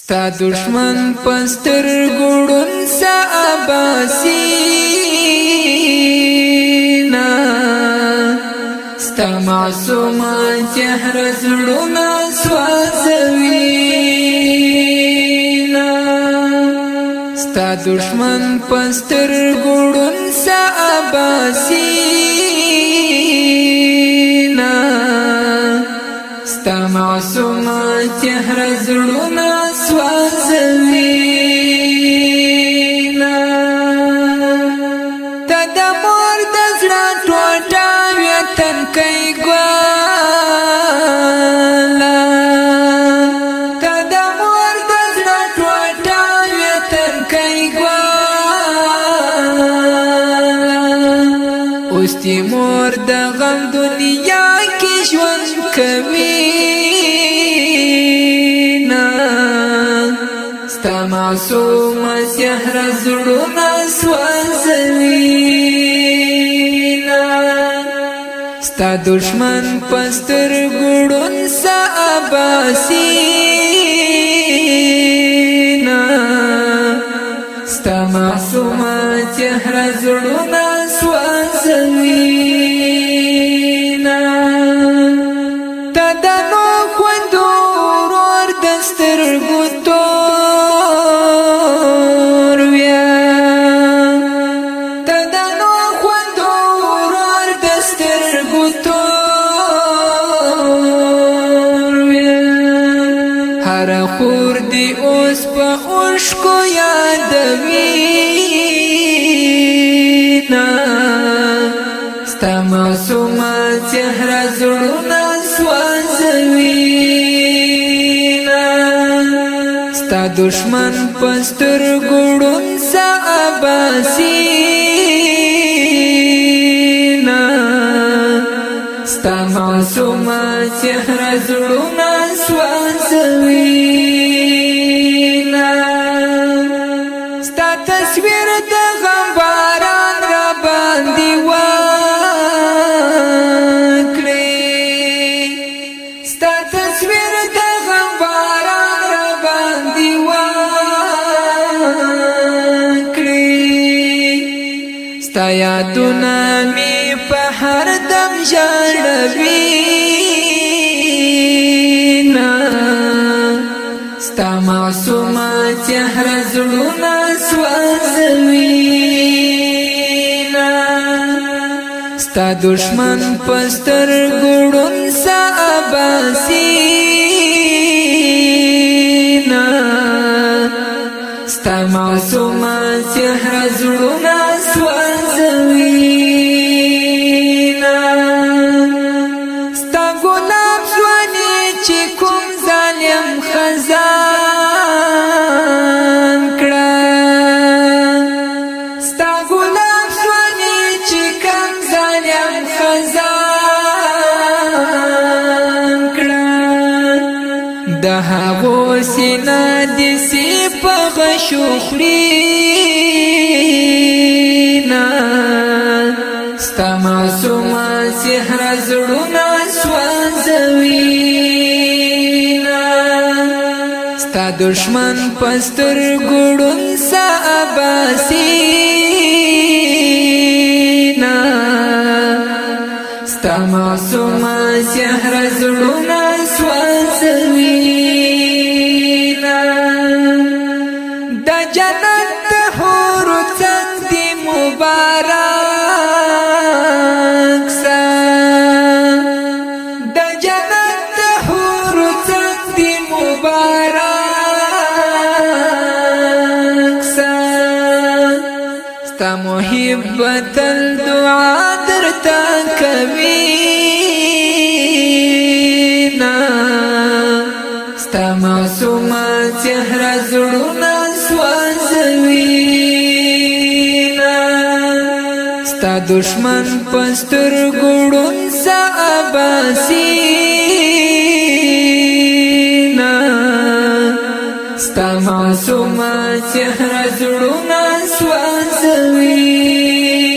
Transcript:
ستا دشمن پستر ګړون سا اباسینا ستا معصوم چهره زړونه سوازوینا ستا دشمن پستر ګړون سا اباسینا معصوم چهره زړونه سوځوي نه تد مور د زړه ټوټه وطن کوي ګوالا تد مور د زړه ټوټه وطن کوي ګوالا اوس مور د غم دنیا کې ژوند کوي معصوم مسیح رزړونه سوځوینا ستا دشمن پستر ګړون ساباسینا ستا معصوم چهره زړونه هر خور دی اوس په اوشکو یادوي نا ستما سوما چهره زړونه سوځوي نا ستا دشمن پستر ګړون ساباسي نا ستما سوما چهره زړونه لاس وانځوي نا ستا تصویر د غم باران را باندې وکړي ستا تصویر د غم باران را باندې وکړي ستا یادونه می په هر دم ژړوي فاتح رزلونا سوازلوینا ستا دشمن پستر گڑن سا عباسینا ستا معصومات یحرزلونا سوازلوینا سینا دې سی په غشوخړي نا ستما سوما سحر زړونه سوځوي نا ستا دشمن پستر ګړون ساباسي نا ستما سوما سحر زړونه جنت حور څنګه دی مبارک سا د جنت حور څنګه دی مبارک سا ست محبت دعا درته کوي نا ست معصومه چهره زړونه ستا دشمن پستر ګړون سا اباسینا ستا معصومه چهره زړونه سوځوي